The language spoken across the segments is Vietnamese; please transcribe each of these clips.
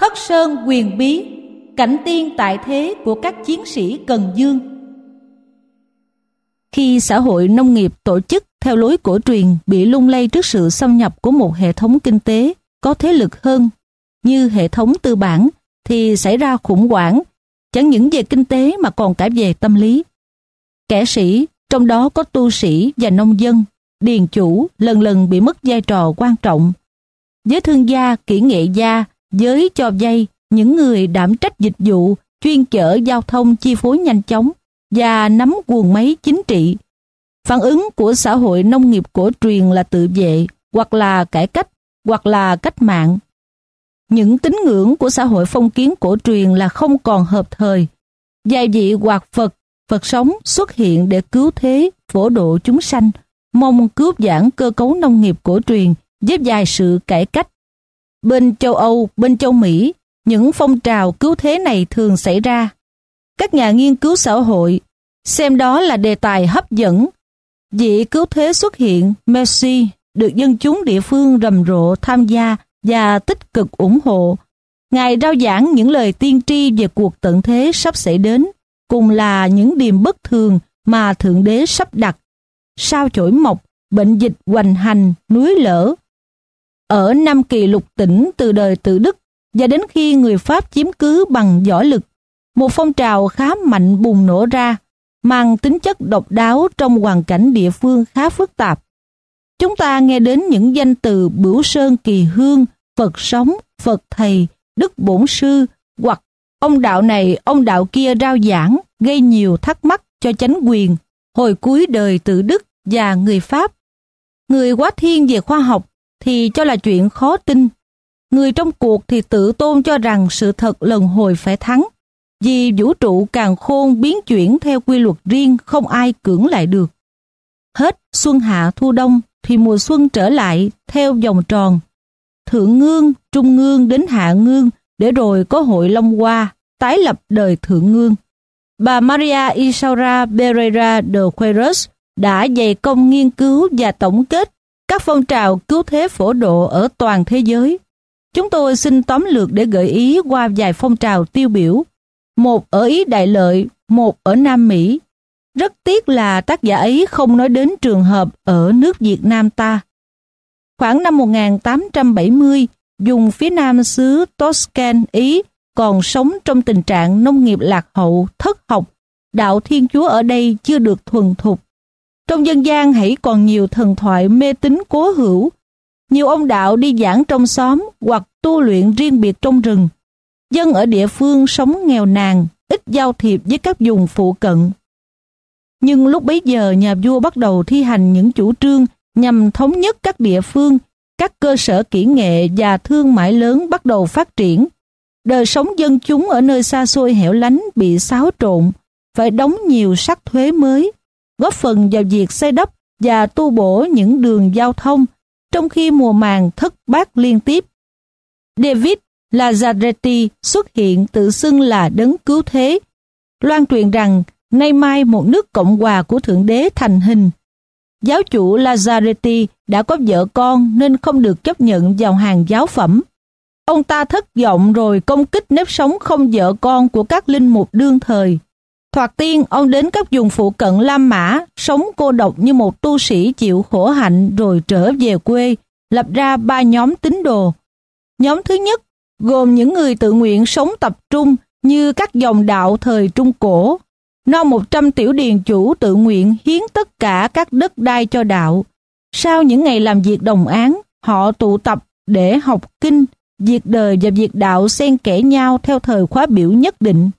Thất sơn quyền bí, cảnh tiên tại thế của các chiến sĩ Cần Dương. Khi xã hội nông nghiệp tổ chức theo lối cổ truyền bị lung lay trước sự xâm nhập của một hệ thống kinh tế có thế lực hơn như hệ thống tư bản thì xảy ra khủng hoảng chẳng những về kinh tế mà còn cả về tâm lý. Kẻ sĩ, trong đó có tu sĩ và nông dân, điền chủ lần lần bị mất vai trò quan trọng. Với thương gia, kỹ nghệ gia, giới cho vay, những người đảm trách dịch vụ, chuyên chở giao thông chi phối nhanh chóng và nắm quần máy chính trị. Phản ứng của xã hội nông nghiệp cổ truyền là tự vệ, hoặc là cải cách, hoặc là cách mạng. Những tín ngưỡng của xã hội phong kiến cổ truyền là không còn hợp thời. Vài vị hoạt Phật, Phật sống xuất hiện để cứu thế, phổ độ chúng sanh, mong cứu giảng cơ cấu nông nghiệp cổ truyền giúp dài sự cải cách. Bên châu Âu, bên châu Mỹ, những phong trào cứu thế này thường xảy ra. Các nhà nghiên cứu xã hội xem đó là đề tài hấp dẫn. Vị cứu thế xuất hiện, Messi, được dân chúng địa phương rầm rộ tham gia và tích cực ủng hộ. Ngài rao giảng những lời tiên tri về cuộc tận thế sắp xảy đến, cùng là những điềm bất thường mà Thượng Đế sắp đặt. Sao chổi mọc, bệnh dịch hoành hành, núi lở. Ở Nam Kỳ lục tỉnh từ đời tự Đức và đến khi người Pháp chiếm cứ bằng võ lực, một phong trào khá mạnh bùng nổ ra, mang tính chất độc đáo trong hoàn cảnh địa phương khá phức tạp. Chúng ta nghe đến những danh từ Bửu Sơn Kỳ Hương, Phật sống, Phật thầy, Đức Bổn Sư hoặc ông đạo này, ông đạo kia rao giảng gây nhiều thắc mắc cho chánh quyền hồi cuối đời tự Đức và người Pháp. Người quá thiên về khoa học thì cho là chuyện khó tin. Người trong cuộc thì tự tôn cho rằng sự thật lần hồi phải thắng. Vì vũ trụ càng khôn biến chuyển theo quy luật riêng không ai cưỡng lại được. Hết xuân hạ thu đông thì mùa xuân trở lại theo vòng tròn thượng ngương, trung ngương đến hạ ngương để rồi có hội Long Hoa, tái lập đời thượng ngương. Bà Maria Isaura Pereira de Queiroz đã dày công nghiên cứu và tổng kết các phong trào cứu thế phổ độ ở toàn thế giới. Chúng tôi xin tóm lược để gợi ý qua vài phong trào tiêu biểu. Một ở Ý Đại Lợi, một ở Nam Mỹ. Rất tiếc là tác giả ấy không nói đến trường hợp ở nước Việt Nam ta. Khoảng năm 1870, dùng phía nam xứ Toscan, Ý, còn sống trong tình trạng nông nghiệp lạc hậu, thất học, đạo Thiên Chúa ở đây chưa được thuần thục. Trong dân gian hãy còn nhiều thần thoại mê tín cố hữu. Nhiều ông đạo đi giảng trong xóm hoặc tu luyện riêng biệt trong rừng. Dân ở địa phương sống nghèo nàn, ít giao thiệp với các vùng phụ cận. Nhưng lúc bấy giờ nhà vua bắt đầu thi hành những chủ trương nhằm thống nhất các địa phương, các cơ sở kỹ nghệ và thương mại lớn bắt đầu phát triển. Đời sống dân chúng ở nơi xa xôi hẻo lánh bị xáo trộn, phải đóng nhiều sắc thuế mới, góp phần vào việc xây đắp và tu bổ những đường giao thông, trong khi mùa màng thất bát liên tiếp. David Lazzaretti xuất hiện tự xưng là đấng cứu thế, loan truyền rằng nay mai một nước cộng hòa của Thượng Đế thành hình Giáo chủ Lazzaretti đã có vợ con nên không được chấp nhận vào hàng giáo phẩm. Ông ta thất vọng rồi công kích nếp sống không vợ con của các linh mục đương thời. Thoạt tiên, ông đến các vùng phụ cận Lam Mã, sống cô độc như một tu sĩ chịu khổ hạnh rồi trở về quê, lập ra ba nhóm tín đồ. Nhóm thứ nhất gồm những người tự nguyện sống tập trung như các dòng đạo thời Trung Cổ, no 100 tiểu điền chủ tự nguyện hiến tất cả các đất đai cho đạo. Sau những ngày làm việc đồng án, họ tụ tập để học kinh, việc đời và việc đạo xen kẽ nhau theo thời khóa biểu nhất định.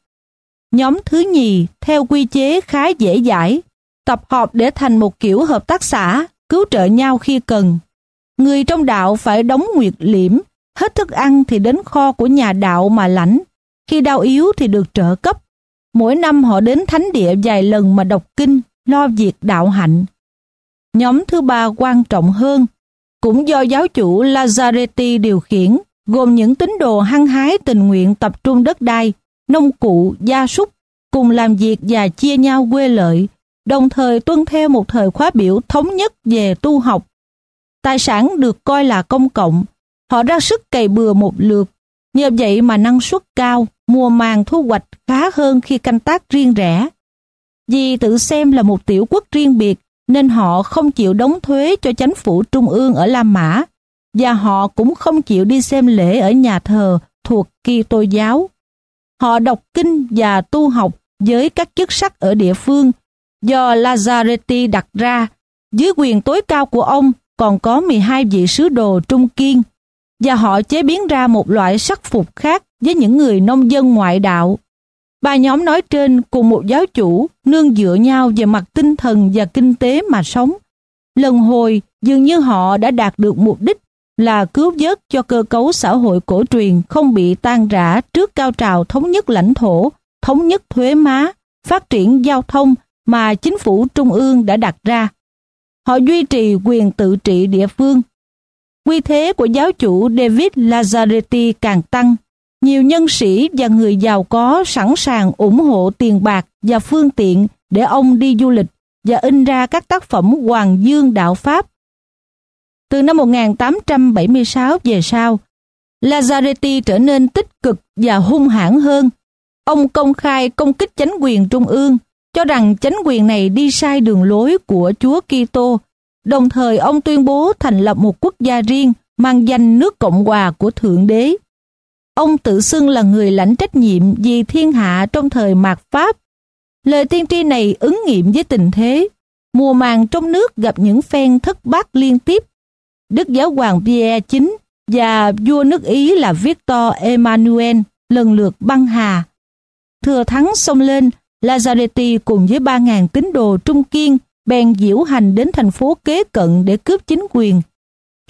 Nhóm thứ nhì, theo quy chế khá dễ dãi, tập họp để thành một kiểu hợp tác xã, cứu trợ nhau khi cần. Người trong đạo phải đóng nguyệt liễm, hết thức ăn thì đến kho của nhà đạo mà lãnh, khi đau yếu thì được trợ cấp, Mỗi năm họ đến thánh địa vài lần mà đọc kinh, lo việc đạo hạnh. Nhóm thứ ba quan trọng hơn, cũng do giáo chủ Lazareti điều khiển, gồm những tín đồ hăng hái tình nguyện tập trung đất đai, nông cụ, gia súc, cùng làm việc và chia nhau quê lợi, đồng thời tuân theo một thời khóa biểu thống nhất về tu học. Tài sản được coi là công cộng, họ ra sức cày bừa một lượt, Nhờ vậy mà năng suất cao, mùa màng thu hoạch khá hơn khi canh tác riêng rẽ. Vì tự xem là một tiểu quốc riêng biệt nên họ không chịu đóng thuế cho chánh phủ trung ương ở La Mã và họ cũng không chịu đi xem lễ ở nhà thờ thuộc Kitô giáo. Họ đọc kinh và tu học với các chức sắc ở địa phương do Lazaretti đặt ra. Dưới quyền tối cao của ông còn có 12 vị sứ đồ trung kiên, và họ chế biến ra một loại sắc phục khác với những người nông dân ngoại đạo. Ba nhóm nói trên cùng một giáo chủ nương dựa nhau về mặt tinh thần và kinh tế mà sống. Lần hồi, dường như họ đã đạt được mục đích là cứu vớt cho cơ cấu xã hội cổ truyền không bị tan rã trước cao trào thống nhất lãnh thổ, thống nhất thuế má, phát triển giao thông mà chính phủ trung ương đã đặt ra. Họ duy trì quyền tự trị địa phương. Quy thế của giáo chủ David Lazzaretti càng tăng. Nhiều nhân sĩ và người giàu có sẵn sàng ủng hộ tiền bạc và phương tiện để ông đi du lịch và in ra các tác phẩm Hoàng Dương Đạo Pháp. Từ năm 1876 về sau, Lazzaretti trở nên tích cực và hung hãn hơn. Ông công khai công kích chánh quyền trung ương, cho rằng chánh quyền này đi sai đường lối của Chúa Kitô. Đồng thời ông tuyên bố thành lập một quốc gia riêng mang danh nước Cộng hòa của Thượng Đế. Ông tự xưng là người lãnh trách nhiệm vì thiên hạ trong thời mạt Pháp. Lời tiên tri này ứng nghiệm với tình thế. Mùa màng trong nước gặp những phen thất bát liên tiếp. Đức giáo hoàng Pierre IX và vua nước Ý là Victor Emmanuel lần lượt băng hà. Thừa thắng xông lên, Lazaretti cùng với 3.000 tín đồ trung kiên bèn diễu hành đến thành phố kế cận để cướp chính quyền.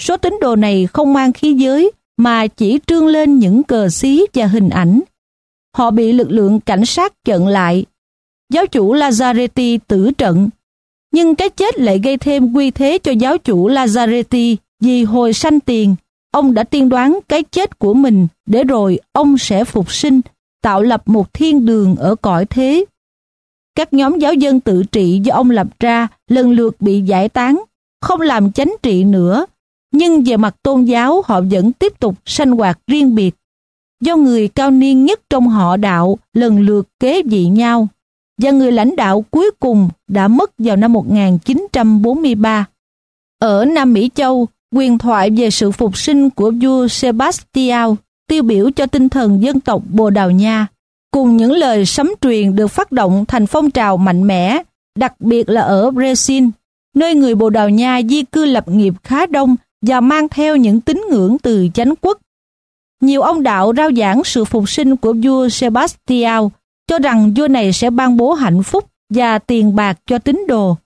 Số tín đồ này không mang khí giới mà chỉ trương lên những cờ xí và hình ảnh. Họ bị lực lượng cảnh sát chặn lại. Giáo chủ Lazaretti tử trận. Nhưng cái chết lại gây thêm quy thế cho giáo chủ Lazaretti vì hồi sanh tiền, ông đã tiên đoán cái chết của mình để rồi ông sẽ phục sinh, tạo lập một thiên đường ở cõi thế. Các nhóm giáo dân tự trị do ông lập ra lần lượt bị giải tán, không làm chánh trị nữa, nhưng về mặt tôn giáo họ vẫn tiếp tục sanh hoạt riêng biệt. Do người cao niên nhất trong họ đạo lần lượt kế vị nhau, và người lãnh đạo cuối cùng đã mất vào năm 1943. Ở Nam Mỹ Châu, quyền thoại về sự phục sinh của vua Sebastião tiêu biểu cho tinh thần dân tộc Bồ Đào Nha cùng những lời sấm truyền được phát động thành phong trào mạnh mẽ, đặc biệt là ở Brazil, nơi người Bồ Đào Nha di cư lập nghiệp khá đông và mang theo những tín ngưỡng từ chánh quốc. Nhiều ông đạo rao giảng sự phục sinh của vua Sebastião, cho rằng vua này sẽ ban bố hạnh phúc và tiền bạc cho tín đồ.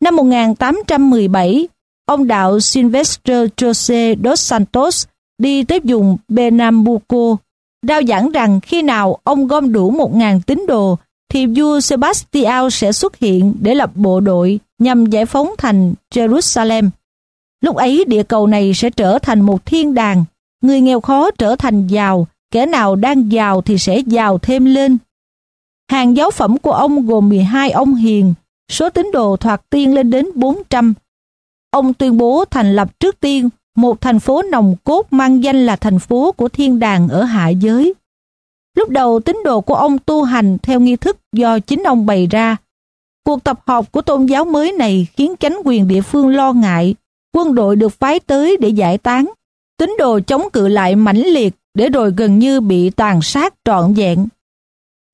Năm 1817, ông đạo Silvestre Jose dos Santos đi tới vùng Benambuco, Rao giảng rằng khi nào ông gom đủ 1.000 tín đồ thì vua Sebastião sẽ xuất hiện để lập bộ đội nhằm giải phóng thành Jerusalem. Lúc ấy địa cầu này sẽ trở thành một thiên đàng, người nghèo khó trở thành giàu, kẻ nào đang giàu thì sẽ giàu thêm lên. Hàng giáo phẩm của ông gồm 12 ông hiền, số tín đồ thoạt tiên lên đến 400. Ông tuyên bố thành lập trước tiên một thành phố nòng cốt mang danh là thành phố của thiên đàng ở hạ giới. Lúc đầu tín đồ của ông tu hành theo nghi thức do chính ông bày ra. Cuộc tập họp của tôn giáo mới này khiến chánh quyền địa phương lo ngại, quân đội được phái tới để giải tán. Tín đồ chống cự lại mãnh liệt để rồi gần như bị tàn sát trọn vẹn.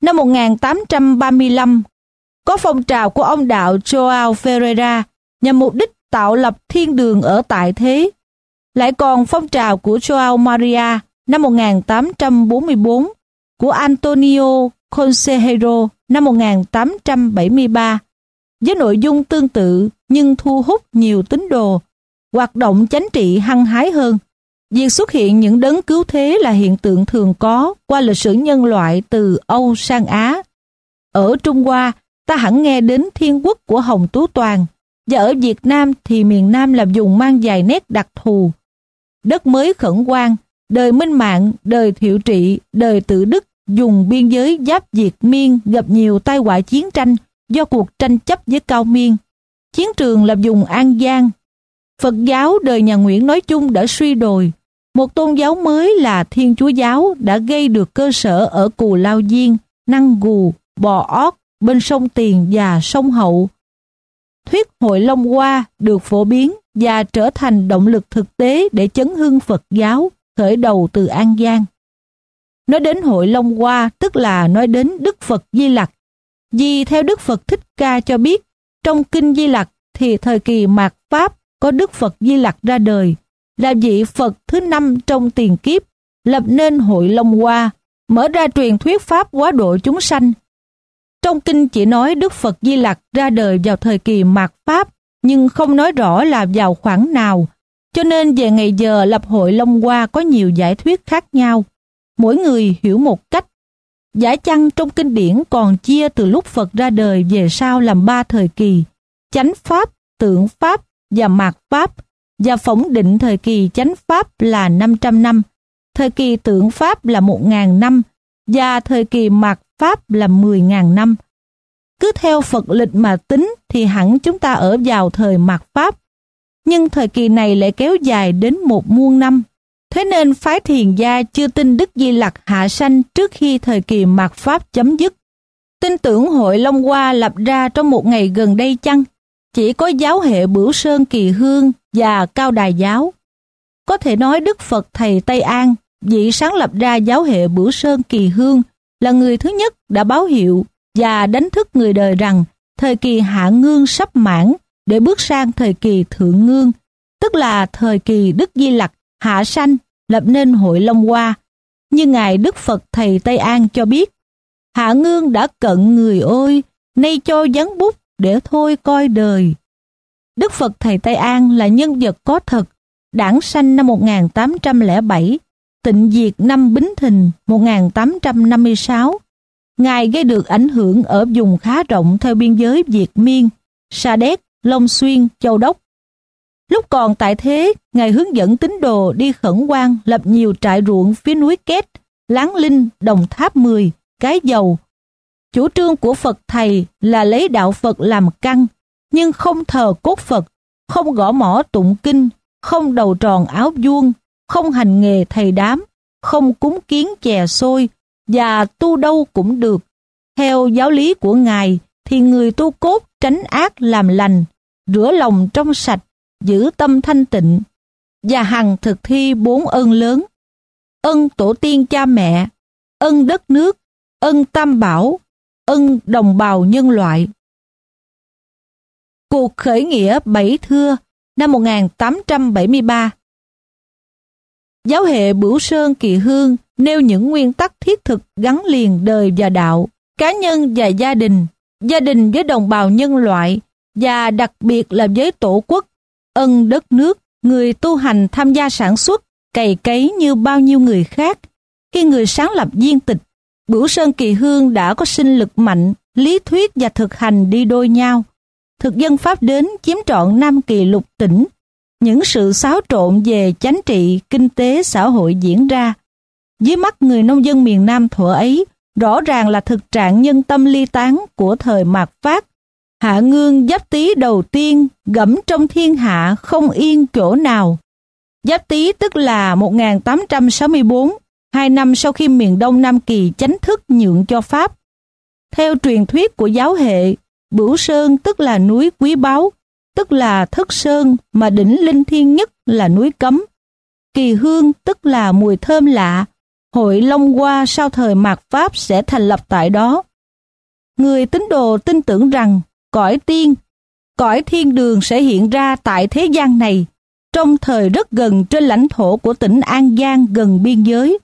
Năm 1835, có phong trào của ông đạo Joao Ferreira nhằm mục đích tạo lập thiên đường ở tại thế lại còn phong trào của Joao Maria năm 1844, của Antonio Consejero năm 1873, với nội dung tương tự nhưng thu hút nhiều tín đồ, hoạt động chánh trị hăng hái hơn. Việc xuất hiện những đấng cứu thế là hiện tượng thường có qua lịch sử nhân loại từ Âu sang Á. Ở Trung Hoa, ta hẳn nghe đến thiên quốc của Hồng Tú Toàn, và ở Việt Nam thì miền Nam là dùng mang dài nét đặc thù đất mới khẩn quan, đời minh mạng, đời thiệu trị, đời tự đức, dùng biên giới giáp Việt miên gặp nhiều tai họa chiến tranh do cuộc tranh chấp với cao miên. Chiến trường là dùng An Giang. Phật giáo đời nhà Nguyễn nói chung đã suy đồi. Một tôn giáo mới là Thiên Chúa Giáo đã gây được cơ sở ở Cù Lao Diên, Năng Gù, Bò Ót, bên sông Tiền và sông Hậu. Thuyết hội Long Hoa được phổ biến và trở thành động lực thực tế để chấn hưng Phật giáo khởi đầu từ An Giang. Nói đến hội Long Hoa tức là nói đến Đức Phật Di Lặc. Vì theo Đức Phật Thích Ca cho biết, trong Kinh Di Lặc thì thời kỳ mạt Pháp có Đức Phật Di Lặc ra đời, là vị Phật thứ năm trong tiền kiếp, lập nên hội Long Hoa, mở ra truyền thuyết Pháp quá độ chúng sanh. Trong kinh chỉ nói Đức Phật Di Lặc ra đời vào thời kỳ mạt Pháp, nhưng không nói rõ là vào khoảng nào, cho nên về ngày giờ lập hội Long Hoa có nhiều giải thuyết khác nhau. Mỗi người hiểu một cách. Giải chăng trong kinh điển còn chia từ lúc Phật ra đời về sau làm ba thời kỳ, chánh Pháp, tượng Pháp và mạt Pháp, và phỏng định thời kỳ chánh Pháp là 500 năm, thời kỳ tượng Pháp là 1.000 năm, và thời kỳ mạt Pháp là 10.000 năm. Cứ theo Phật lịch mà tính thì hẳn chúng ta ở vào thời mạt Pháp, nhưng thời kỳ này lại kéo dài đến một muôn năm. Thế nên phái thiền gia chưa tin Đức Di Lặc hạ sanh trước khi thời kỳ mạt Pháp chấm dứt. Tin tưởng hội Long Hoa lập ra trong một ngày gần đây chăng? Chỉ có giáo hệ Bửu Sơn Kỳ Hương và Cao Đài Giáo. Có thể nói Đức Phật Thầy Tây An, vị sáng lập ra giáo hệ Bửu Sơn Kỳ Hương, là người thứ nhất đã báo hiệu và đánh thức người đời rằng thời kỳ hạ ngương sắp mãn để bước sang thời kỳ thượng ngương, tức là thời kỳ Đức Di Lặc hạ sanh lập nên hội Long Hoa. Như Ngài Đức Phật Thầy Tây An cho biết, Hạ Ngương đã cận người ơi, nay cho dán bút để thôi coi đời. Đức Phật Thầy Tây An là nhân vật có thật, đảng sanh năm 1807, tịnh diệt năm Bính Thìn 1856. Ngài gây được ảnh hưởng ở vùng khá rộng theo biên giới Việt Miên, Sa Đéc, Long Xuyên, Châu Đốc. Lúc còn tại thế, Ngài hướng dẫn tín đồ đi khẩn quan lập nhiều trại ruộng phía núi Két, Láng Linh, Đồng Tháp 10, Cái Dầu. Chủ trương của Phật Thầy là lấy đạo Phật làm căn, nhưng không thờ cốt Phật, không gõ mỏ tụng kinh, không đầu tròn áo vuông, không hành nghề thầy đám, không cúng kiến chè xôi, và tu đâu cũng được. Theo giáo lý của Ngài thì người tu cốt tránh ác làm lành, rửa lòng trong sạch, giữ tâm thanh tịnh và hằng thực thi bốn ơn lớn. Ân tổ tiên cha mẹ, ân đất nước, ân tam bảo, ân đồng bào nhân loại. Cuộc khởi nghĩa Bảy Thưa năm 1873 Giáo hệ Bửu Sơn Kỳ Hương nêu những nguyên tắc thiết thực gắn liền đời và đạo, cá nhân và gia đình, gia đình với đồng bào nhân loại và đặc biệt là với tổ quốc, ân đất nước, người tu hành tham gia sản xuất, cày cấy như bao nhiêu người khác. Khi người sáng lập viên tịch, Bửu Sơn Kỳ Hương đã có sinh lực mạnh, lý thuyết và thực hành đi đôi nhau. Thực dân Pháp đến chiếm trọn Nam Kỳ lục tỉnh, những sự xáo trộn về chánh trị, kinh tế, xã hội diễn ra. Dưới mắt người nông dân miền Nam thuở ấy, rõ ràng là thực trạng nhân tâm ly tán của thời mạt Phát. Hạ ngương giáp tý đầu tiên gẫm trong thiên hạ không yên chỗ nào. Giáp tý tức là 1864, hai năm sau khi miền Đông Nam Kỳ chánh thức nhượng cho Pháp. Theo truyền thuyết của giáo hệ, Bửu Sơn tức là núi quý báu, tức là thất sơn mà đỉnh linh Thiên nhất là núi cấm. Kỳ hương tức là mùi thơm lạ, hội Long Hoa sau thời mạt Pháp sẽ thành lập tại đó. Người tín đồ tin tưởng rằng cõi tiên, cõi thiên đường sẽ hiện ra tại thế gian này, trong thời rất gần trên lãnh thổ của tỉnh An Giang gần biên giới.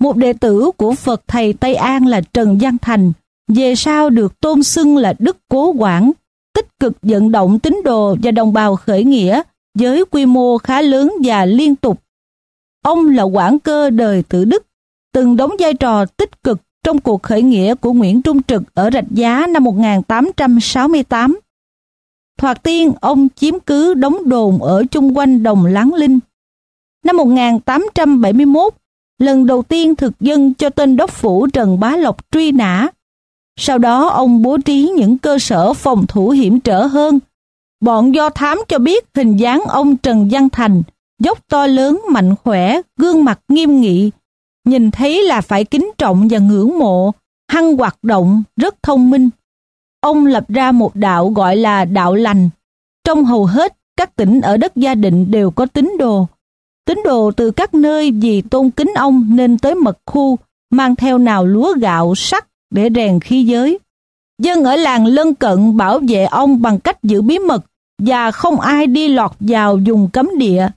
Một đệ tử của Phật Thầy Tây An là Trần Giang Thành, về sau được tôn xưng là Đức Cố Quảng, tích cực vận động tín đồ và đồng bào khởi nghĩa với quy mô khá lớn và liên tục. Ông là quản cơ đời tử Đức, từng đóng vai trò tích cực trong cuộc khởi nghĩa của Nguyễn Trung Trực ở Rạch Giá năm 1868. Thoạt tiên, ông chiếm cứ đóng đồn ở chung quanh Đồng Láng Linh. Năm 1871, lần đầu tiên thực dân cho tên đốc phủ Trần Bá Lộc truy nã sau đó ông bố trí những cơ sở phòng thủ hiểm trở hơn. Bọn do thám cho biết hình dáng ông Trần Văn Thành dốc to lớn mạnh khỏe, gương mặt nghiêm nghị, nhìn thấy là phải kính trọng và ngưỡng mộ, hăng hoạt động, rất thông minh. Ông lập ra một đạo gọi là đạo lành. Trong hầu hết các tỉnh ở đất gia định đều có tín đồ. Tín đồ từ các nơi vì tôn kính ông nên tới mật khu, mang theo nào lúa gạo, sắt để rèn khí giới. Dân ở làng lân cận bảo vệ ông bằng cách giữ bí mật và không ai đi lọt vào vùng cấm địa.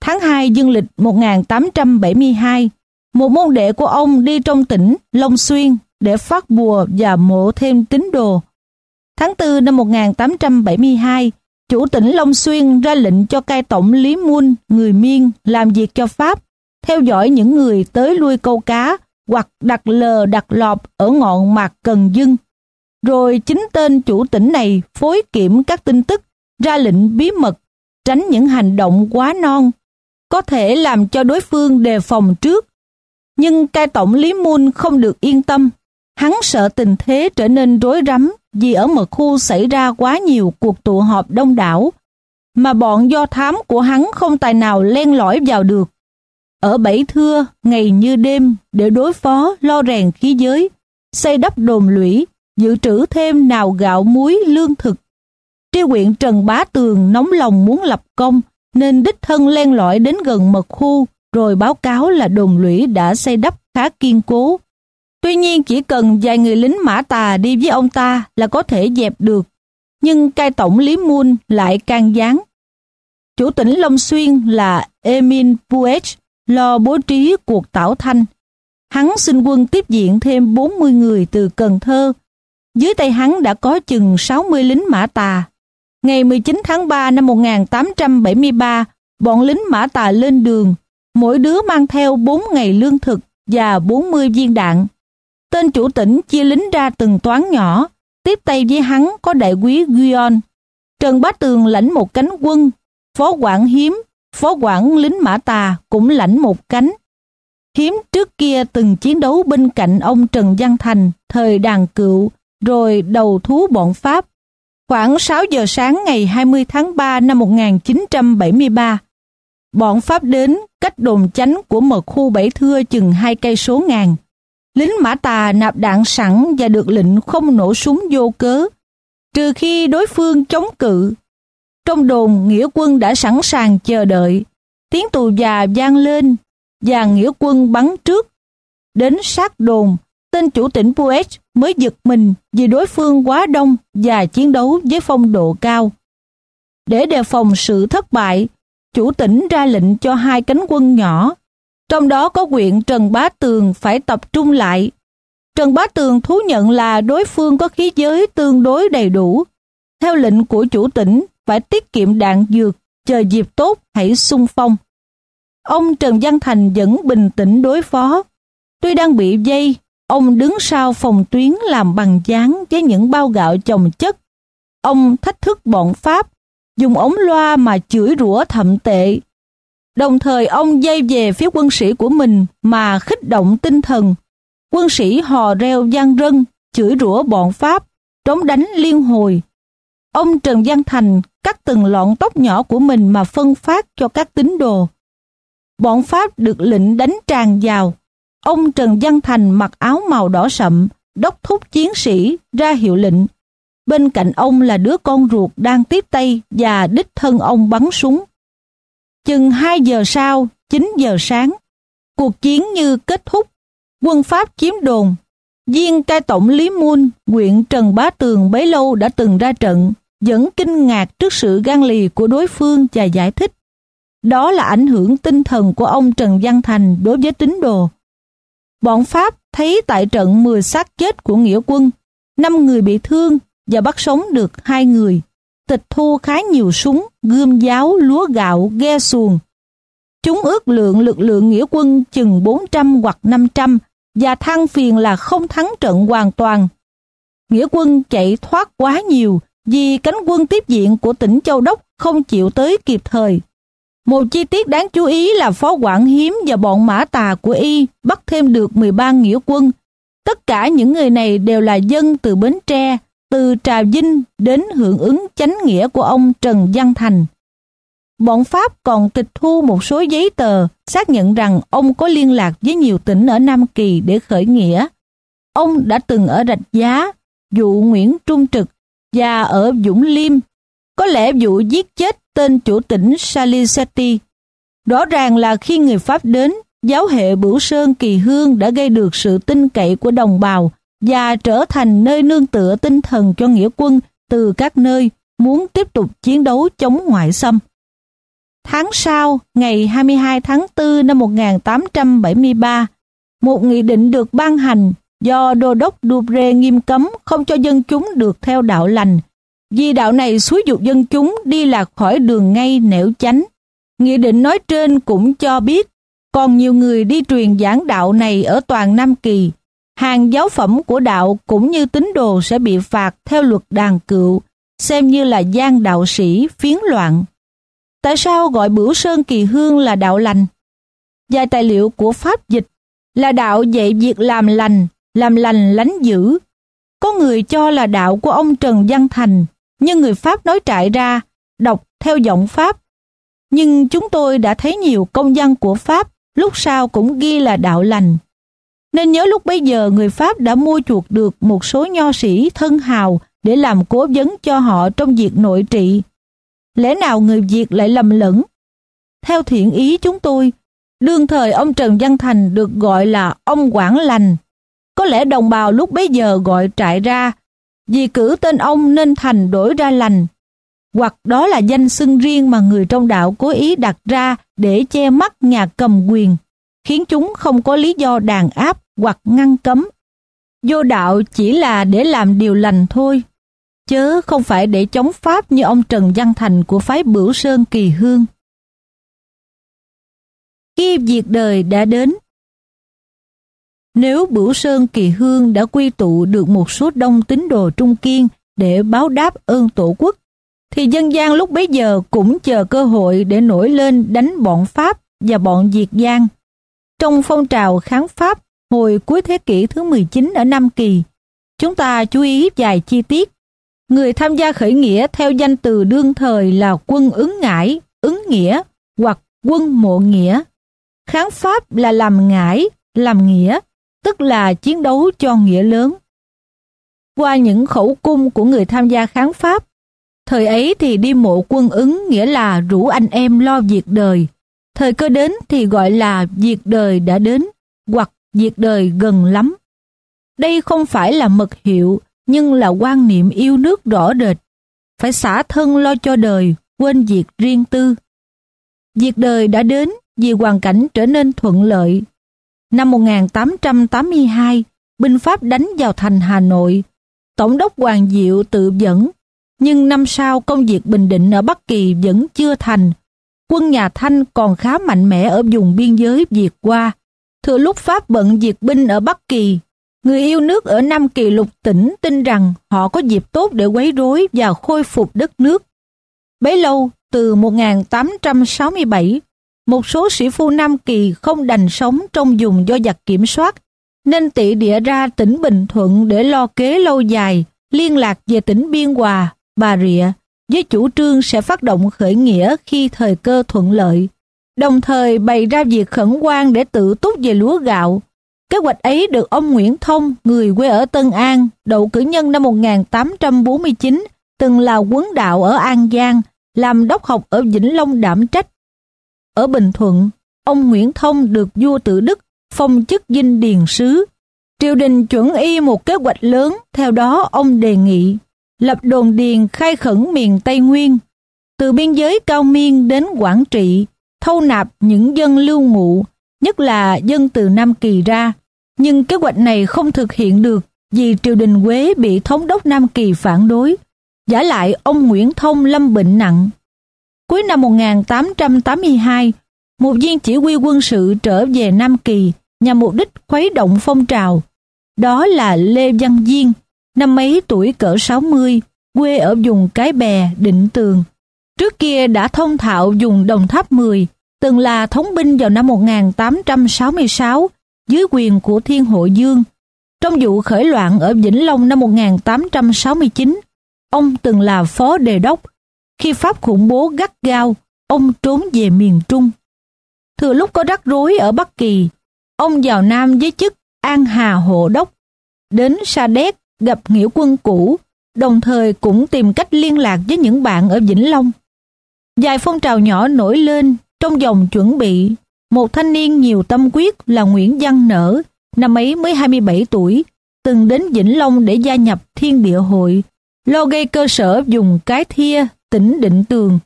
Tháng 2 dương lịch 1872, một môn đệ của ông đi trong tỉnh Long Xuyên để phát bùa và mộ thêm tín đồ. Tháng 4 năm 1872, chủ tỉnh Long Xuyên ra lệnh cho cai tổng Lý muôn người Miên, làm việc cho Pháp, theo dõi những người tới lui câu cá hoặc đặt lờ đặt lọp ở ngọn mạc Cần Dưng. Rồi chính tên chủ tỉnh này phối kiểm các tin tức, ra lệnh bí mật, tránh những hành động quá non, có thể làm cho đối phương đề phòng trước. Nhưng cai tổng Lý Môn không được yên tâm, hắn sợ tình thế trở nên rối rắm vì ở mật khu xảy ra quá nhiều cuộc tụ họp đông đảo, mà bọn do thám của hắn không tài nào len lỏi vào được. Ở Bảy Thưa, ngày như đêm, để đối phó lo rèn khí giới, xây đắp đồn lũy, dự trữ thêm nào gạo muối lương thực. Tri huyện Trần Bá Tường nóng lòng muốn lập công, nên đích thân len lỏi đến gần mật khu, rồi báo cáo là đồn lũy đã xây đắp khá kiên cố, Tuy nhiên chỉ cần vài người lính mã tà đi với ông ta là có thể dẹp được. Nhưng cai tổng Lý muôn lại can gián. Chủ tỉnh Long Xuyên là Emin Puech lo bố trí cuộc tảo thanh. Hắn xin quân tiếp diện thêm 40 người từ Cần Thơ. Dưới tay hắn đã có chừng 60 lính mã tà. Ngày 19 tháng 3 năm 1873, bọn lính mã tà lên đường, mỗi đứa mang theo 4 ngày lương thực và 40 viên đạn. Tên chủ tỉnh chia lính ra từng toán nhỏ, tiếp tay với hắn có đại quý Guion. Trần Bá Tường lãnh một cánh quân, phó quản hiếm, phó quản lính mã tà cũng lãnh một cánh. Hiếm trước kia từng chiến đấu bên cạnh ông Trần Văn Thành thời đàn cựu, rồi đầu thú bọn Pháp. Khoảng 6 giờ sáng ngày 20 tháng 3 năm 1973, bọn Pháp đến cách đồn chánh của mật khu Bảy Thưa chừng hai cây số ngàn. Lính mã tà nạp đạn sẵn và được lệnh không nổ súng vô cớ, trừ khi đối phương chống cự. Trong đồn, nghĩa quân đã sẵn sàng chờ đợi. Tiếng tù già vang lên và nghĩa quân bắn trước. Đến sát đồn, tên chủ tỉnh Puech mới giật mình vì đối phương quá đông và chiến đấu với phong độ cao. Để đề phòng sự thất bại, chủ tỉnh ra lệnh cho hai cánh quân nhỏ trong đó có quyện Trần Bá Tường phải tập trung lại. Trần Bá Tường thú nhận là đối phương có khí giới tương đối đầy đủ. Theo lệnh của chủ tỉnh, phải tiết kiệm đạn dược, chờ dịp tốt hãy xung phong. Ông Trần Văn Thành vẫn bình tĩnh đối phó. Tuy đang bị dây, ông đứng sau phòng tuyến làm bằng dáng với những bao gạo chồng chất. Ông thách thức bọn Pháp, dùng ống loa mà chửi rủa thậm tệ Đồng thời ông dây về phía quân sĩ của mình mà khích động tinh thần. Quân sĩ hò reo gian rân, chửi rủa bọn Pháp, trống đánh liên hồi. Ông Trần Văn Thành cắt từng lọn tóc nhỏ của mình mà phân phát cho các tín đồ. Bọn Pháp được lệnh đánh tràn vào. Ông Trần Văn Thành mặc áo màu đỏ sậm, đốc thúc chiến sĩ ra hiệu lệnh. Bên cạnh ông là đứa con ruột đang tiếp tay và đích thân ông bắn súng. Chừng 2 giờ sau, 9 giờ sáng, cuộc chiến như kết thúc, quân Pháp chiếm đồn. Viên cai tổng Lý Môn, huyện Trần Bá Tường bấy lâu đã từng ra trận, vẫn kinh ngạc trước sự gan lì của đối phương và giải thích. Đó là ảnh hưởng tinh thần của ông Trần Văn Thành đối với tín đồ. Bọn Pháp thấy tại trận 10 xác chết của nghĩa quân, 5 người bị thương và bắt sống được hai người tịch thu khá nhiều súng, gươm giáo, lúa gạo, ghe xuồng. Chúng ước lượng lực lượng nghĩa quân chừng 400 hoặc 500 và than phiền là không thắng trận hoàn toàn. Nghĩa quân chạy thoát quá nhiều vì cánh quân tiếp diện của tỉnh Châu Đốc không chịu tới kịp thời. Một chi tiết đáng chú ý là phó quản hiếm và bọn mã tà của Y bắt thêm được 13 nghĩa quân. Tất cả những người này đều là dân từ Bến Tre, từ Trà Vinh đến hưởng ứng chánh nghĩa của ông Trần Văn Thành. bọn Pháp còn tịch thu một số giấy tờ xác nhận rằng ông có liên lạc với nhiều tỉnh ở Nam Kỳ để khởi nghĩa. Ông đã từng ở Rạch Giá, dụ Nguyễn Trung Trực và ở Dũng Liêm. Có lẽ vụ giết chết tên chủ tỉnh Salisetti. Rõ ràng là khi người Pháp đến, giáo hệ Bửu Sơn Kỳ Hương đã gây được sự tin cậy của đồng bào và trở thành nơi nương tựa tinh thần cho nghĩa quân từ các nơi muốn tiếp tục chiến đấu chống ngoại xâm. Tháng sau, ngày 22 tháng 4 năm 1873, một nghị định được ban hành do Đô đốc Dubre nghiêm cấm không cho dân chúng được theo đạo lành, vì đạo này xúi dục dân chúng đi lạc khỏi đường ngay nẻo chánh. Nghị định nói trên cũng cho biết còn nhiều người đi truyền giảng đạo này ở toàn Nam Kỳ. Hàng giáo phẩm của đạo cũng như tín đồ sẽ bị phạt theo luật đàn cựu, xem như là gian đạo sĩ phiến loạn. Tại sao gọi Bửu Sơn Kỳ Hương là đạo lành? Dài tài liệu của Pháp dịch là đạo dạy việc làm lành, làm lành lánh dữ. Có người cho là đạo của ông Trần Văn Thành, nhưng người Pháp nói trại ra, đọc theo giọng Pháp. Nhưng chúng tôi đã thấy nhiều công dân của Pháp lúc sau cũng ghi là đạo lành. Nên nhớ lúc bấy giờ người Pháp đã mua chuộc được một số nho sĩ thân hào để làm cố vấn cho họ trong việc nội trị. Lẽ nào người Việt lại lầm lẫn? Theo thiện ý chúng tôi, đương thời ông Trần Văn Thành được gọi là ông Quảng Lành. Có lẽ đồng bào lúc bấy giờ gọi trại ra, vì cử tên ông nên Thành đổi ra lành. Hoặc đó là danh xưng riêng mà người trong đạo cố ý đặt ra để che mắt nhà cầm quyền, khiến chúng không có lý do đàn áp hoặc ngăn cấm. Vô đạo chỉ là để làm điều lành thôi chớ không phải để chống Pháp như ông Trần Văn Thành của phái Bửu Sơn Kỳ Hương. Khi diệt đời đã đến, nếu Bửu Sơn Kỳ Hương đã quy tụ được một số đông tín đồ trung kiên để báo đáp ơn tổ quốc, thì dân gian lúc bấy giờ cũng chờ cơ hội để nổi lên đánh bọn Pháp và bọn Diệt Giang. Trong phong trào kháng Pháp hồi cuối thế kỷ thứ 19 ở Nam Kỳ, chúng ta chú ý vài chi tiết Người tham gia khởi nghĩa theo danh từ đương thời là quân ứng ngãi, ứng nghĩa hoặc quân mộ nghĩa. Kháng Pháp là làm ngãi, làm nghĩa, tức là chiến đấu cho nghĩa lớn. Qua những khẩu cung của người tham gia kháng Pháp, thời ấy thì đi mộ quân ứng nghĩa là rủ anh em lo việc đời. Thời cơ đến thì gọi là việc đời đã đến, hoặc việc đời gần lắm. Đây không phải là mật hiệu nhưng là quan niệm yêu nước rõ rệt. Phải xả thân lo cho đời, quên việc riêng tư. Việc đời đã đến vì hoàn cảnh trở nên thuận lợi. Năm 1882, binh Pháp đánh vào thành Hà Nội. Tổng đốc Hoàng Diệu tự dẫn, nhưng năm sau công việc bình định ở Bắc Kỳ vẫn chưa thành. Quân nhà Thanh còn khá mạnh mẽ ở vùng biên giới Việt qua. Thừa lúc Pháp bận diệt binh ở Bắc Kỳ, Người yêu nước ở Nam Kỳ lục tỉnh tin rằng họ có dịp tốt để quấy rối và khôi phục đất nước. Bấy lâu, từ 1867, một số sĩ phu Nam Kỳ không đành sống trong vùng do giặc kiểm soát, nên tị địa ra tỉnh Bình Thuận để lo kế lâu dài, liên lạc về tỉnh Biên Hòa, Bà Rịa, với chủ trương sẽ phát động khởi nghĩa khi thời cơ thuận lợi, đồng thời bày ra việc khẩn quan để tự túc về lúa gạo, Kế hoạch ấy được ông Nguyễn Thông, người quê ở Tân An, đậu cử nhân năm 1849, từng là quấn đạo ở An Giang, làm đốc học ở Vĩnh Long đảm trách. Ở Bình Thuận, ông Nguyễn Thông được vua tự Đức phong chức dinh điền sứ. Triều đình chuẩn y một kế hoạch lớn, theo đó ông đề nghị lập đồn điền khai khẩn miền Tây Nguyên, từ biên giới Cao Miên đến Quảng Trị, thâu nạp những dân lưu ngụ, nhất là dân từ Nam Kỳ ra, nhưng kế hoạch này không thực hiện được vì triều đình Quế bị thống đốc Nam Kỳ phản đối. Giả lại ông Nguyễn Thông lâm bệnh nặng. Cuối năm 1882, một viên chỉ huy quân sự trở về Nam Kỳ nhằm mục đích khuấy động phong trào. Đó là Lê Văn Diên, năm mấy tuổi cỡ 60, quê ở vùng Cái Bè, Định Tường. Trước kia đã thông thạo dùng Đồng Tháp 10, từng là thống binh vào năm 1866 dưới quyền của Thiên Hội Dương. Trong vụ khởi loạn ở Vĩnh Long năm 1869, ông từng là phó đề đốc. Khi Pháp khủng bố gắt gao, ông trốn về miền Trung. Thừa lúc có rắc rối ở Bắc Kỳ, ông vào Nam với chức An Hà Hộ Đốc, đến Sa Đéc gặp nghĩa quân cũ, đồng thời cũng tìm cách liên lạc với những bạn ở Vĩnh Long. Vài phong trào nhỏ nổi lên trong dòng chuẩn bị. Một thanh niên nhiều tâm quyết là Nguyễn Văn Nở, năm ấy mới 27 tuổi, từng đến Vĩnh Long để gia nhập Thiên Địa Hội, lo gây cơ sở dùng cái thia, tỉnh định tường.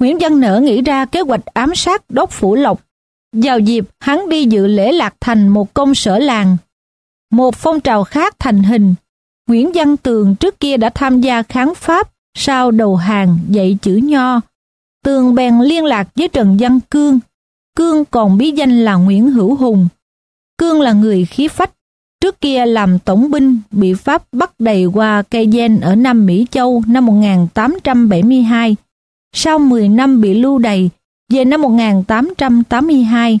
Nguyễn Văn Nở nghĩ ra kế hoạch ám sát đốc phủ lộc. Vào dịp hắn đi dự lễ lạc thành một công sở làng. Một phong trào khác thành hình. Nguyễn Văn Tường trước kia đã tham gia kháng Pháp, sau đầu hàng dạy chữ nho. Tường bèn liên lạc với Trần Văn Cương. Cương còn bí danh là Nguyễn Hữu Hùng. Cương là người khí phách, Trước kia làm tổng binh bị Pháp bắt đầy qua cây gen ở Nam Mỹ Châu năm 1872. Sau 10 năm bị lưu đày, về năm 1882,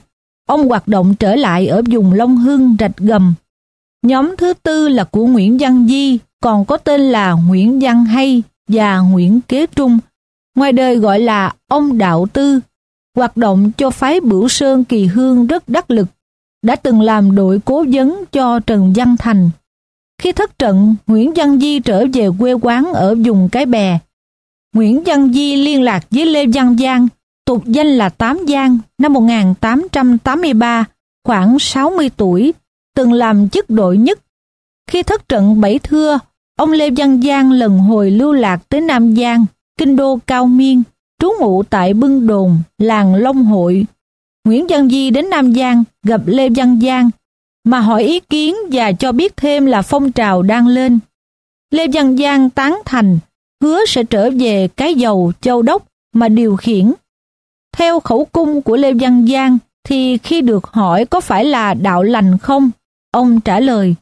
ông hoạt động trở lại ở vùng Long Hưng Rạch Gầm. Nhóm thứ tư là của Nguyễn Văn Di, còn có tên là Nguyễn Văn Hay và Nguyễn Kế Trung. Ngoài đời gọi là ông Đạo Tư, hoạt động cho phái Bửu Sơn Kỳ Hương rất đắc lực đã từng làm đội cố vấn cho Trần Văn Thành. Khi thất trận, Nguyễn Văn Di trở về quê quán ở vùng Cái Bè. Nguyễn Văn Di liên lạc với Lê Văn Giang, tục danh là Tám Giang, năm 1883, khoảng 60 tuổi, từng làm chức đội nhất. Khi thất trận Bảy Thưa, ông Lê Văn Giang lần hồi lưu lạc tới Nam Giang, kinh đô Cao Miên, trú ngụ tại Bưng Đồn, làng Long Hội, Nguyễn Văn Di đến Nam Giang gặp Lê Văn Giang mà hỏi ý kiến và cho biết thêm là phong trào đang lên. Lê Văn Giang tán thành, hứa sẽ trở về cái dầu châu đốc mà điều khiển. Theo khẩu cung của Lê Văn Giang thì khi được hỏi có phải là đạo lành không, ông trả lời,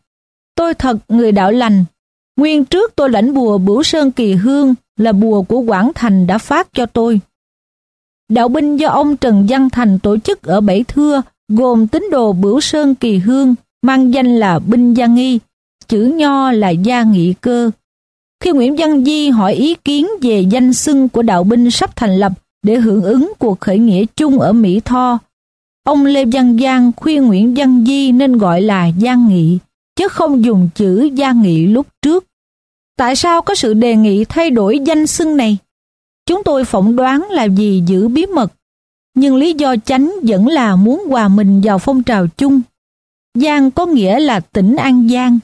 tôi thật người đạo lành. Nguyên trước tôi lãnh bùa Bửu Sơn Kỳ Hương là bùa của Quảng Thành đã phát cho tôi. Đạo binh do ông Trần Văn Thành tổ chức ở Bảy Thưa gồm tín đồ Bửu Sơn Kỳ Hương, mang danh là Binh Gia Nghi, chữ nho là Gia Nghị Cơ. Khi Nguyễn Văn Di hỏi ý kiến về danh xưng của đạo binh sắp thành lập để hưởng ứng cuộc khởi nghĩa chung ở Mỹ Tho, ông Lê Văn Giang khuyên Nguyễn Văn Di nên gọi là Giang Nghị, chứ không dùng chữ Gia Nghị lúc trước. Tại sao có sự đề nghị thay đổi danh xưng này? Chúng tôi phỏng đoán là vì giữ bí mật, nhưng lý do chánh vẫn là muốn hòa mình vào phong trào chung. Giang có nghĩa là tỉnh An Giang.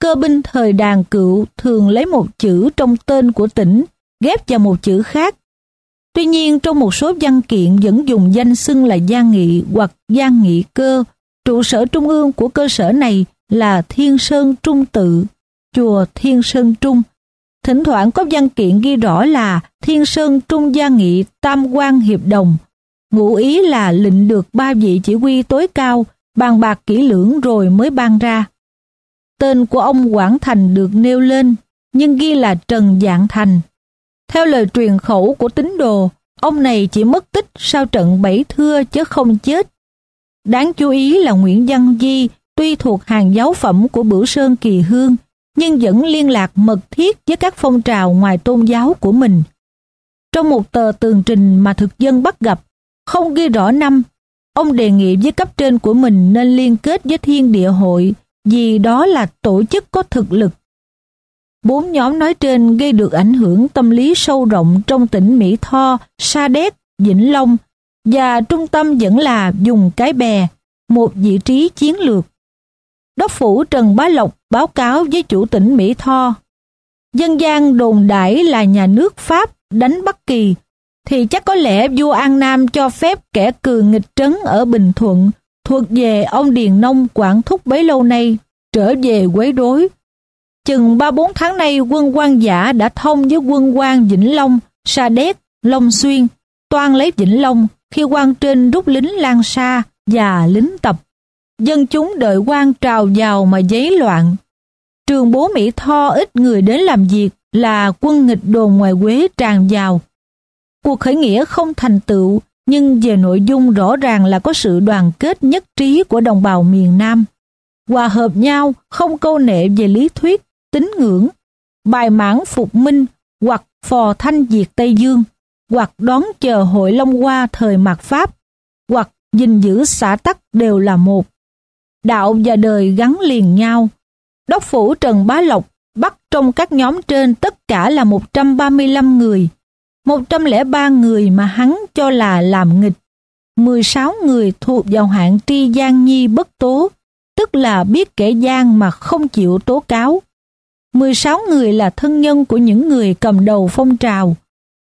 Cơ binh thời đàn cựu thường lấy một chữ trong tên của tỉnh ghép vào một chữ khác. Tuy nhiên trong một số văn kiện vẫn dùng danh xưng là Giang Nghị hoặc Giang Nghị Cơ. Trụ sở trung ương của cơ sở này là Thiên Sơn Trung Tự, chùa Thiên Sơn Trung Thỉnh thoảng có văn kiện ghi rõ là Thiên Sơn Trung Gia Nghị Tam quan Hiệp Đồng, ngụ ý là lệnh được ba vị chỉ huy tối cao, bàn bạc kỹ lưỡng rồi mới ban ra. Tên của ông Quảng Thành được nêu lên, nhưng ghi là Trần Dạng Thành. Theo lời truyền khẩu của tín đồ, ông này chỉ mất tích sau trận bảy thưa chứ không chết. Đáng chú ý là Nguyễn Văn Di tuy thuộc hàng giáo phẩm của Bửu Sơn Kỳ Hương, nhưng vẫn liên lạc mật thiết với các phong trào ngoài tôn giáo của mình. Trong một tờ tường trình mà thực dân bắt gặp, không ghi rõ năm, ông đề nghị với cấp trên của mình nên liên kết với thiên địa hội vì đó là tổ chức có thực lực. Bốn nhóm nói trên gây được ảnh hưởng tâm lý sâu rộng trong tỉnh Mỹ Tho, Sa Đéc, Vĩnh Long và trung tâm vẫn là dùng cái bè, một vị trí chiến lược. Đốc phủ Trần Bá Lộc báo cáo với chủ tỉnh Mỹ Tho. Dân gian đồn đãi là nhà nước Pháp đánh Bắc Kỳ, thì chắc có lẽ vua An Nam cho phép kẻ cừ nghịch trấn ở Bình Thuận thuộc về ông Điền Nông quản thúc bấy lâu nay trở về quấy rối. Chừng ba bốn tháng nay quân quan giả đã thông với quân quan Vĩnh Long, Sa Đéc, Long Xuyên, toan lấy Vĩnh Long khi quan trên rút lính Lan Sa và lính tập dân chúng đợi quan trào vào mà giấy loạn. Trường bố Mỹ Tho ít người đến làm việc là quân nghịch đồn ngoài Quế tràn vào. Cuộc khởi nghĩa không thành tựu, nhưng về nội dung rõ ràng là có sự đoàn kết nhất trí của đồng bào miền Nam. Hòa hợp nhau, không câu nệ về lý thuyết, tín ngưỡng, bài mãn phục minh hoặc phò thanh diệt Tây Dương. hoặc đón chờ hội Long Hoa thời mạt Pháp, hoặc gìn giữ xã tắc đều là một. Đạo và đời gắn liền nhau. Đốc phủ Trần Bá Lộc bắt trong các nhóm trên tất cả là 135 người, 103 người mà hắn cho là làm nghịch, 16 người thuộc vào hạng tri gian nhi bất tố, tức là biết kẻ gian mà không chịu tố cáo. 16 người là thân nhân của những người cầm đầu phong trào.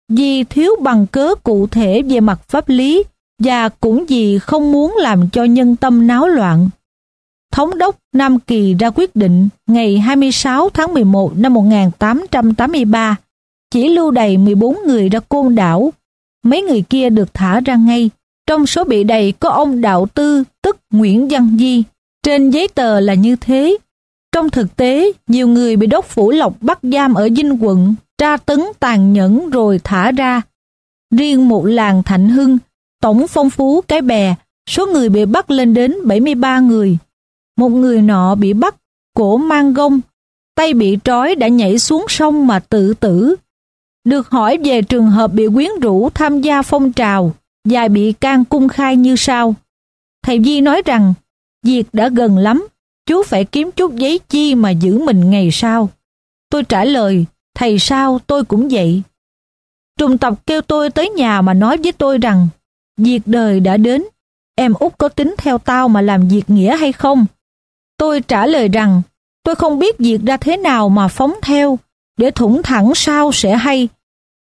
Vì thiếu bằng cớ cụ thể về mặt pháp lý và cũng vì không muốn làm cho nhân tâm náo loạn. Thống đốc Nam Kỳ ra quyết định ngày 26 tháng 11 năm 1883 chỉ lưu đầy 14 người ra côn đảo. Mấy người kia được thả ra ngay. Trong số bị đầy có ông đạo tư tức Nguyễn Văn Di. Trên giấy tờ là như thế. Trong thực tế, nhiều người bị đốc phủ lộc bắt giam ở dinh quận, tra tấn tàn nhẫn rồi thả ra. Riêng một làng Thạnh Hưng, tổng phong phú cái bè, số người bị bắt lên đến 73 người. Một người nọ bị bắt, cổ mang gông, tay bị trói đã nhảy xuống sông mà tự tử. Được hỏi về trường hợp bị quyến rũ tham gia phong trào, và bị can cung khai như sau. Thầy Di nói rằng, việc đã gần lắm, chú phải kiếm chút giấy chi mà giữ mình ngày sau. Tôi trả lời, thầy sao tôi cũng vậy. Trùng tập kêu tôi tới nhà mà nói với tôi rằng, việc đời đã đến, em út có tính theo tao mà làm việc nghĩa hay không? Tôi trả lời rằng, tôi không biết việc ra thế nào mà phóng theo, để thủng thẳng sao sẽ hay.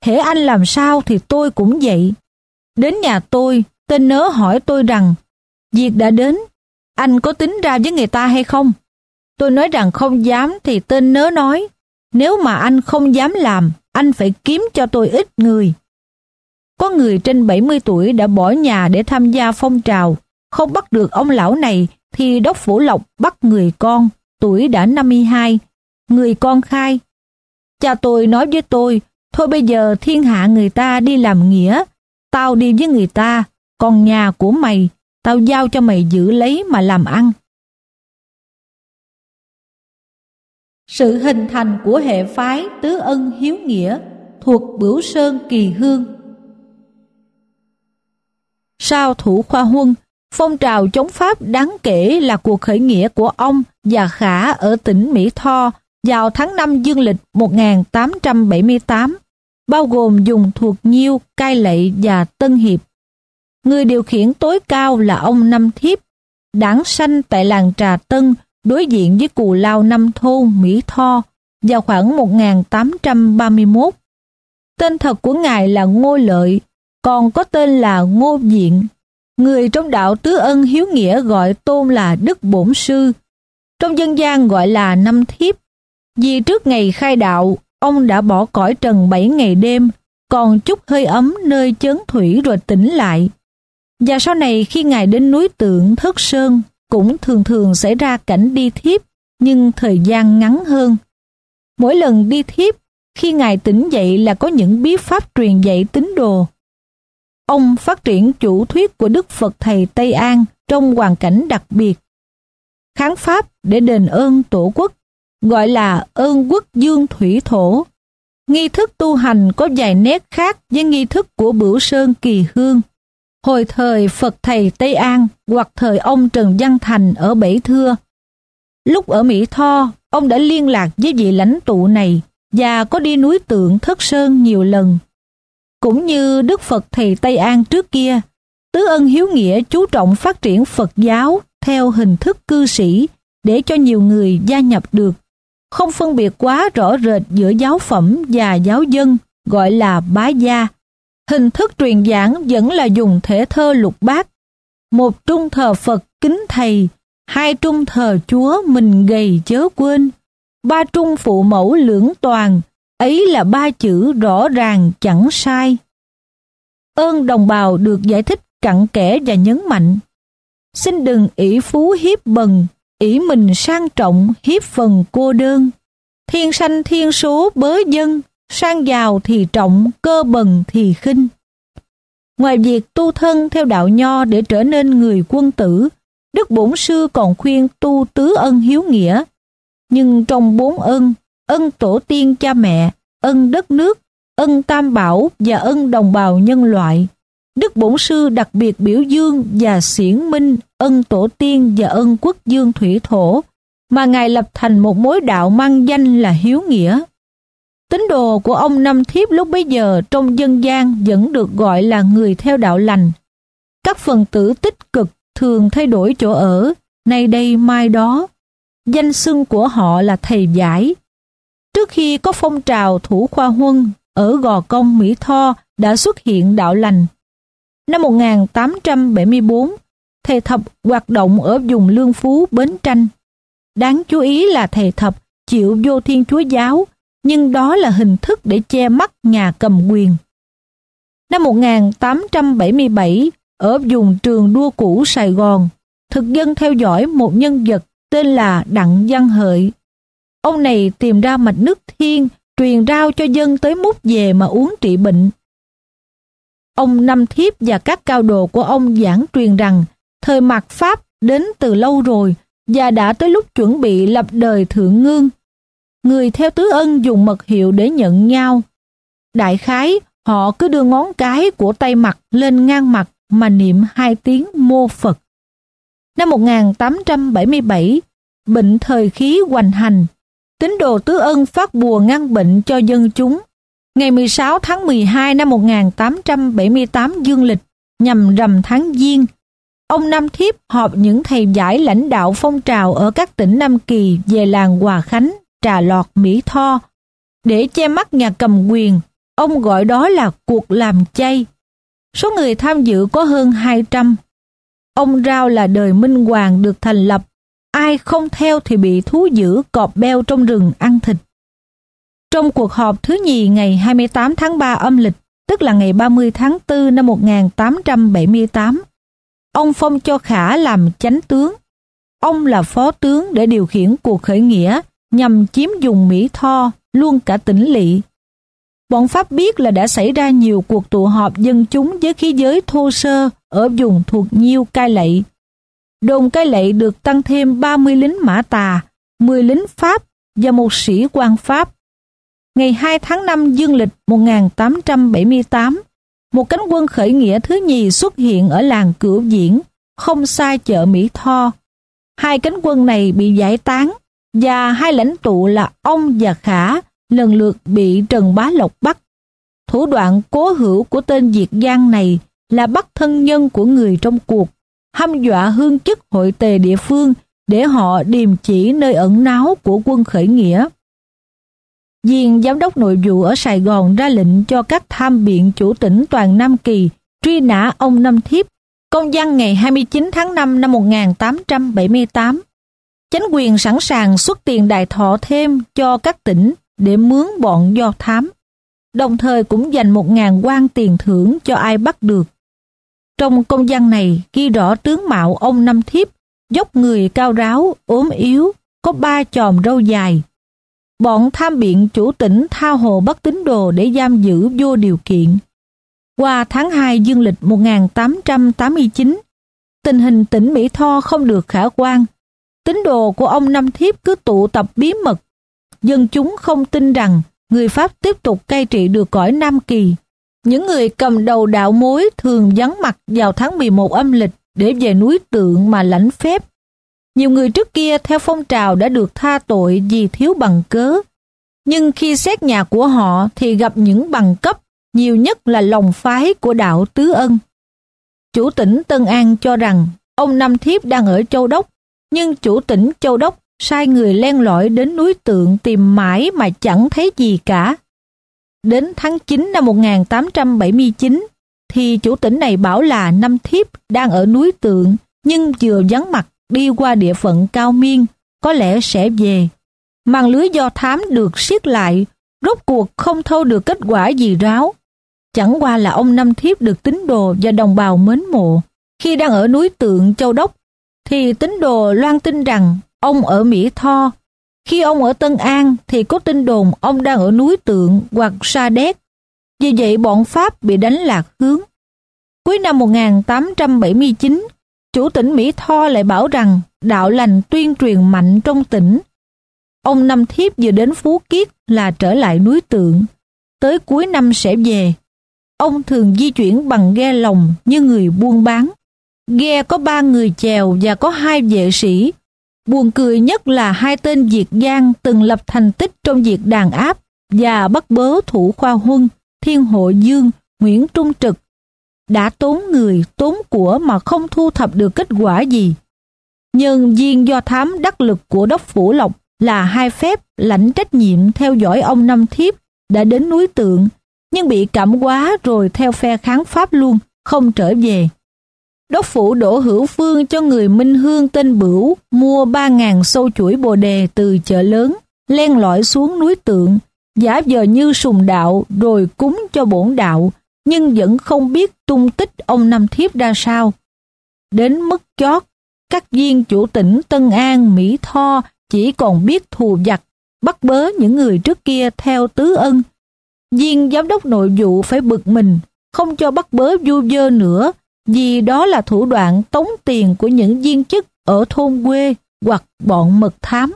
Hễ anh làm sao thì tôi cũng vậy. Đến nhà tôi, tên nớ hỏi tôi rằng, việc đã đến, anh có tính ra với người ta hay không? Tôi nói rằng không dám thì tên nớ nói, nếu mà anh không dám làm, anh phải kiếm cho tôi ít người. Có người trên 70 tuổi đã bỏ nhà để tham gia phong trào, không bắt được ông lão này thì đốc phủ lộc bắt người con, tuổi đã 52. Người con khai, cha tôi nói với tôi, thôi bây giờ thiên hạ người ta đi làm nghĩa, tao đi với người ta, còn nhà của mày, tao giao cho mày giữ lấy mà làm ăn. Sự hình thành của hệ phái tứ ân hiếu nghĩa thuộc Bửu Sơn Kỳ Hương sao thủ khoa huân, phong trào chống Pháp đáng kể là cuộc khởi nghĩa của ông và Khả ở tỉnh Mỹ Tho vào tháng 5 dương lịch 1878 bao gồm dùng thuộc Nhiêu, Cai Lệ và Tân Hiệp. Người điều khiển tối cao là ông Năm Thiếp, đảng sanh tại làng Trà Tân đối diện với cù lao năm thôn Mỹ Tho vào khoảng 1831. Tên thật của ngài là Ngô Lợi, còn có tên là Ngô Diện. Người trong đạo Tứ Ân Hiếu Nghĩa gọi tôn là Đức Bổn Sư, trong dân gian gọi là Năm Thiếp. Vì trước ngày khai đạo, ông đã bỏ cõi trần 7 ngày đêm, còn chút hơi ấm nơi chấn thủy rồi tỉnh lại. Và sau này khi Ngài đến núi tượng Thất Sơn, cũng thường thường xảy ra cảnh đi thiếp, nhưng thời gian ngắn hơn. Mỗi lần đi thiếp, khi Ngài tỉnh dậy là có những bí pháp truyền dạy tín đồ. Ông phát triển chủ thuyết của Đức Phật Thầy Tây An trong hoàn cảnh đặc biệt. Kháng Pháp để đền ơn tổ quốc gọi là ơn quốc dương thủy thổ. Nghi thức tu hành có vài nét khác với nghi thức của Bửu Sơn Kỳ Hương. Hồi thời Phật Thầy Tây An hoặc thời ông Trần Văn Thành ở Bảy Thưa. Lúc ở Mỹ Tho, ông đã liên lạc với vị lãnh tụ này và có đi núi tượng Thất Sơn nhiều lần. Cũng như Đức Phật Thầy Tây An trước kia, Tứ Ân Hiếu Nghĩa chú trọng phát triển Phật giáo theo hình thức cư sĩ để cho nhiều người gia nhập được không phân biệt quá rõ rệt giữa giáo phẩm và giáo dân, gọi là bá gia. Hình thức truyền giảng vẫn là dùng thể thơ lục bát. Một trung thờ Phật kính thầy, hai trung thờ Chúa mình gầy chớ quên, ba trung phụ mẫu lưỡng toàn, ấy là ba chữ rõ ràng chẳng sai. Ơn đồng bào được giải thích cặn kẽ và nhấn mạnh. Xin đừng ỷ phú hiếp bần, ỷ mình sang trọng hiếp phần cô đơn. Thiên sanh thiên số bớ dân, sang giàu thì trọng, cơ bần thì khinh. Ngoài việc tu thân theo đạo nho để trở nên người quân tử, Đức Bổn Sư còn khuyên tu tứ ân hiếu nghĩa. Nhưng trong bốn ân, ân tổ tiên cha mẹ, ân đất nước, ân tam bảo và ân đồng bào nhân loại. Đức Bổn Sư đặc biệt biểu dương và xiển minh ân tổ tiên và ân quốc dương thủy thổ mà Ngài lập thành một mối đạo mang danh là hiếu nghĩa. Tín đồ của ông Năm Thiếp lúc bấy giờ trong dân gian vẫn được gọi là người theo đạo lành. Các phần tử tích cực thường thay đổi chỗ ở, nay đây mai đó. Danh xưng của họ là thầy giải. Trước khi có phong trào thủ khoa huân ở Gò Công, Mỹ Tho đã xuất hiện đạo lành. Năm 1874, thầy thập hoạt động ở vùng Lương Phú, Bến Tranh. Đáng chú ý là thầy thập chịu vô thiên chúa giáo, nhưng đó là hình thức để che mắt nhà cầm quyền. Năm 1877, ở vùng trường đua cũ Sài Gòn, thực dân theo dõi một nhân vật tên là Đặng Văn Hợi. Ông này tìm ra mạch nước thiên, truyền rao cho dân tới múc về mà uống trị bệnh. Ông Năm Thiếp và các cao đồ của ông giảng truyền rằng thời mạt Pháp đến từ lâu rồi và đã tới lúc chuẩn bị lập đời thượng ngương. Người theo tứ ân dùng mật hiệu để nhận nhau. Đại khái, họ cứ đưa ngón cái của tay mặt lên ngang mặt mà niệm hai tiếng mô Phật. Năm 1877, bệnh thời khí hoành hành, tín đồ tứ ân phát bùa ngăn bệnh cho dân chúng. Ngày 16 tháng 12 năm 1878 dương lịch, nhằm rằm tháng Giêng, ông Nam Thiếp họp những thầy giải lãnh đạo phong trào ở các tỉnh Nam Kỳ về làng Hòa Khánh, Trà Lọt, Mỹ Tho. Để che mắt nhà cầm quyền, ông gọi đó là cuộc làm chay. Số người tham dự có hơn 200. Ông Rao là đời Minh Hoàng được thành lập. Ai không theo thì bị thú dữ cọp beo trong rừng ăn thịt. Trong cuộc họp thứ nhì ngày 28 tháng 3 âm lịch, tức là ngày 30 tháng 4 năm 1878, ông phong cho Khả làm chánh tướng. Ông là phó tướng để điều khiển cuộc khởi nghĩa nhằm chiếm dùng Mỹ Tho, luôn cả tỉnh lỵ. Bọn Pháp biết là đã xảy ra nhiều cuộc tụ họp dân chúng với khí giới thô sơ ở vùng thuộc Nhiêu Cai Lậy. Đồn Cai lệ được tăng thêm 30 lính mã tà, 10 lính Pháp và một sĩ quan Pháp. Ngày 2 tháng 5 dương lịch 1878, một cánh quân khởi nghĩa thứ nhì xuất hiện ở làng Cửu Diễn, không xa chợ Mỹ Tho. Hai cánh quân này bị giải tán và hai lãnh tụ là ông và Khả lần lượt bị Trần Bá Lộc bắt. Thủ đoạn cố hữu của tên Diệt Giang này là bắt thân nhân của người trong cuộc, hăm dọa hương chức hội tề địa phương để họ điềm chỉ nơi ẩn náu của quân khởi nghĩa. Viên giám đốc nội vụ ở Sài Gòn ra lệnh cho các tham biện chủ tỉnh toàn Nam Kỳ truy nã ông Năm Thiếp, công văn ngày 29 tháng 5 năm 1878. Chánh quyền sẵn sàng xuất tiền đài thọ thêm cho các tỉnh để mướn bọn do thám, đồng thời cũng dành 1.000 quan tiền thưởng cho ai bắt được. Trong công văn này ghi rõ tướng mạo ông Năm Thiếp, dốc người cao ráo, ốm yếu, có ba chòm râu dài. Bọn tham biện chủ tỉnh tha hồ bắt tín đồ để giam giữ vô điều kiện. Qua tháng 2 dương lịch 1889, tình hình tỉnh Mỹ Tho không được khả quan. Tín đồ của ông Năm Thiếp cứ tụ tập bí mật dân chúng không tin rằng người Pháp tiếp tục cai trị được cõi Nam Kỳ. Những người cầm đầu đạo mối thường vắng mặt vào tháng 11 âm lịch để về núi tượng mà lãnh phép. Nhiều người trước kia theo phong trào đã được tha tội vì thiếu bằng cớ. Nhưng khi xét nhà của họ thì gặp những bằng cấp, nhiều nhất là lòng phái của đạo Tứ Ân. Chủ tỉnh Tân An cho rằng ông Năm Thiếp đang ở Châu Đốc, nhưng chủ tỉnh Châu Đốc sai người len lỏi đến núi tượng tìm mãi mà chẳng thấy gì cả. Đến tháng 9 năm 1879, thì chủ tỉnh này bảo là năm thiếp đang ở núi tượng, nhưng vừa vắng mặt đi qua địa phận cao miên, có lẽ sẽ về. Màn lưới do thám được siết lại, rốt cuộc không thâu được kết quả gì ráo. Chẳng qua là ông Năm Thiếp được tín đồ và đồng bào mến mộ. Khi đang ở núi tượng Châu Đốc, thì tín đồ loan tin rằng ông ở Mỹ Tho. Khi ông ở Tân An thì có tin đồn ông đang ở núi Tượng hoặc Sa Đéc. Vì vậy bọn Pháp bị đánh lạc hướng. Cuối năm 1879, chủ tỉnh Mỹ Tho lại bảo rằng đạo lành tuyên truyền mạnh trong tỉnh. Ông Năm Thiếp vừa đến Phú Kiết là trở lại núi Tượng. tới cuối năm sẽ về. Ông thường di chuyển bằng ghe lồng như người buôn bán. Ghe có ba người chèo và có hai vệ sĩ. Buồn cười nhất là hai tên Việt Giang từng lập thành tích trong việc đàn áp và bắt bớ thủ khoa huân, thiên hộ dương, Nguyễn Trung Trực. Đã tốn người, tốn của mà không thu thập được kết quả gì. Nhân viên do thám đắc lực của đốc Phủ Lộc là hai phép lãnh trách nhiệm theo dõi ông Năm Thiếp đã đến núi tượng nhưng bị cảm quá rồi theo phe kháng Pháp luôn, không trở về. Đốc phủ đổ hữu phương cho người Minh Hương tên Bửu mua 3.000 sâu chuỗi bồ đề từ chợ lớn, len lỏi xuống núi tượng, giả vờ như sùng đạo rồi cúng cho bổn đạo, nhưng vẫn không biết tung tích ông Năm Thiếp ra sao. Đến mức chót, các viên chủ tỉnh Tân An, Mỹ Tho chỉ còn biết thù giặc, bắt bớ những người trước kia theo tứ ân. Viên giám đốc nội vụ phải bực mình, không cho bắt bớ du dơ nữa, vì đó là thủ đoạn tống tiền của những viên chức ở thôn quê hoặc bọn mật thám.